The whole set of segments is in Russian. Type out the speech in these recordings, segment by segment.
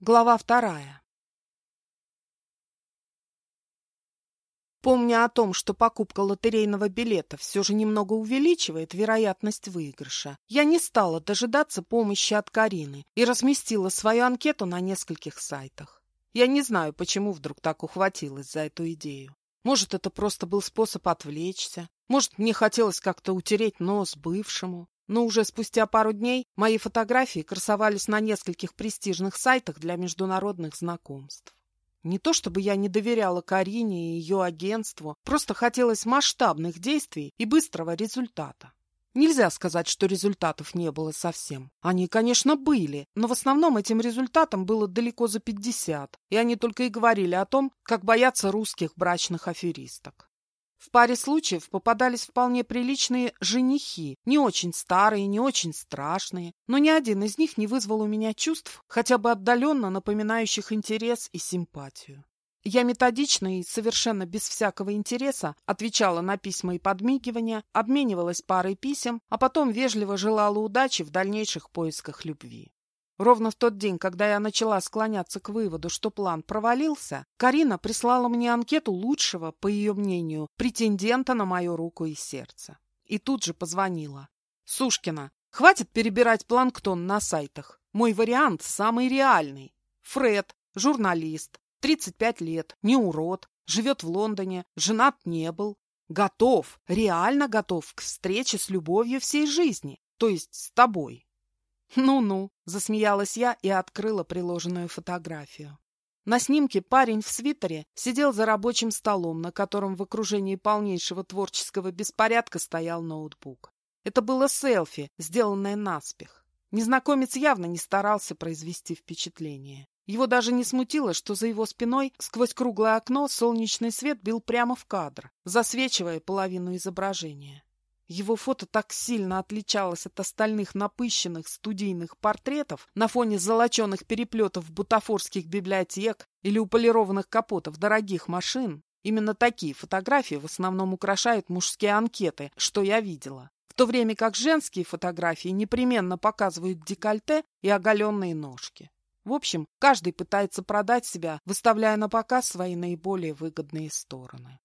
Глава вторая. Помня о том, что покупка лотерейного билета все же немного увеличивает вероятность выигрыша, я не стала дожидаться помощи от Карины и разместила свою анкету на нескольких сайтах. Я не знаю, почему вдруг так ухватилась за эту идею. Может, это просто был способ отвлечься, может, мне хотелось как-то утереть нос бывшему, но уже спустя пару дней мои фотографии красовались на нескольких престижных сайтах для международных знакомств. Не то чтобы я не доверяла Карине и ее агентству, просто хотелось масштабных действий и быстрого результата. Нельзя сказать, что результатов не было совсем. Они, конечно, были, но в основном этим результатом было далеко за 50, и они только и говорили о том, как боятся русских брачных аферисток. В паре случаев попадались вполне приличные женихи, не очень старые, не очень страшные, но ни один из них не вызвал у меня чувств, хотя бы отдаленно напоминающих интерес и симпатию. Я методично и совершенно без всякого интереса отвечала на письма и подмигивания, обменивалась парой писем, а потом вежливо желала удачи в дальнейших поисках любви. Ровно в тот день, когда я начала склоняться к выводу, что план провалился, Карина прислала мне анкету лучшего, по ее мнению, претендента на мою руку и сердце. И тут же позвонила. «Сушкина, хватит перебирать планктон на сайтах. Мой вариант самый реальный. Фред, журналист, 35 лет, не урод, живет в Лондоне, женат не был. Готов, реально готов к встрече с любовью всей жизни, то есть с тобой. «Ну-ну», — засмеялась я и открыла приложенную фотографию. На снимке парень в свитере сидел за рабочим столом, на котором в окружении полнейшего творческого беспорядка стоял ноутбук. Это было селфи, сделанное наспех. Незнакомец явно не старался произвести впечатление. Его даже не смутило, что за его спиной сквозь круглое окно солнечный свет бил прямо в кадр, засвечивая половину изображения. Его фото так сильно отличалось от остальных напыщенных студийных портретов на фоне золоченых переплетов бутафорских библиотек или уполированных капотов дорогих машин. Именно такие фотографии в основном украшают мужские анкеты, что я видела. В то время как женские фотографии непременно показывают декольте и оголенные ножки. В общем, каждый пытается продать себя, выставляя на показ свои наиболее выгодные стороны.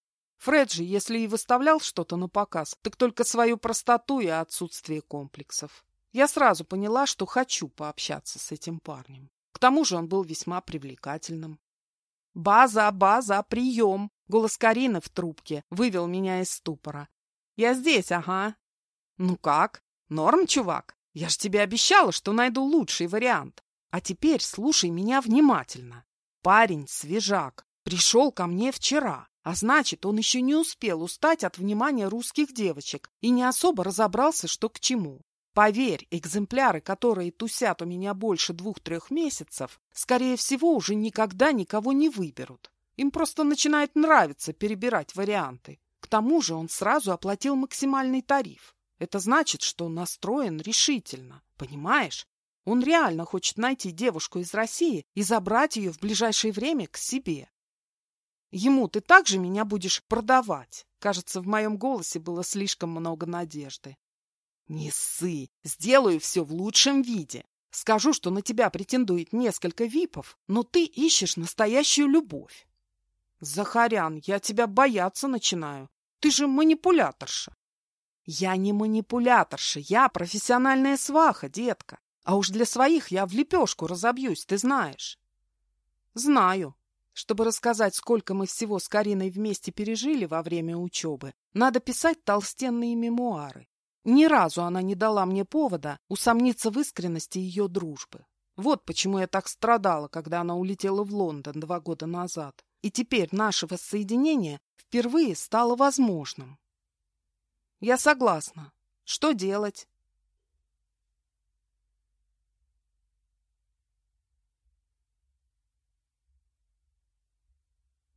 Фред же, если и выставлял что-то на показ, так только свою простоту и отсутствие комплексов. Я сразу поняла, что хочу пообщаться с этим парнем. К тому же он был весьма привлекательным. «База, база, прием!» Голос Карины в трубке вывел меня из ступора. «Я здесь, ага». «Ну как? Норм, чувак? Я ж тебе обещала, что найду лучший вариант. А теперь слушай меня внимательно. Парень свежак. Пришел ко мне вчера. А значит, он еще не успел устать от внимания русских девочек и не особо разобрался, что к чему. Поверь, экземпляры, которые тусят у меня больше двух-трех месяцев, скорее всего, уже никогда никого не выберут. Им просто начинает нравиться перебирать варианты. К тому же он сразу оплатил максимальный тариф. Это значит, что настроен решительно. Понимаешь? Он реально хочет найти девушку из России и забрать ее в ближайшее время к себе. Ему ты также меня будешь продавать. Кажется, в моем голосе было слишком много надежды. Не ссы, сделаю все в лучшем виде. Скажу, что на тебя претендует несколько випов, но ты ищешь настоящую любовь. Захарян, я тебя бояться начинаю. Ты же манипуляторша. Я не манипуляторша, я профессиональная сваха, детка. А уж для своих я в лепешку разобьюсь, ты знаешь. Знаю, чтобы рассказать, сколько мы всего с Кариной вместе пережили во время учебы, надо писать толстенные мемуары. Ни разу она не дала мне повода усомниться в искренности ее дружбы. Вот почему я так страдала, когда она улетела в Лондон два года назад. И теперь наше воссоединение впервые стало возможным. Я согласна. Что делать?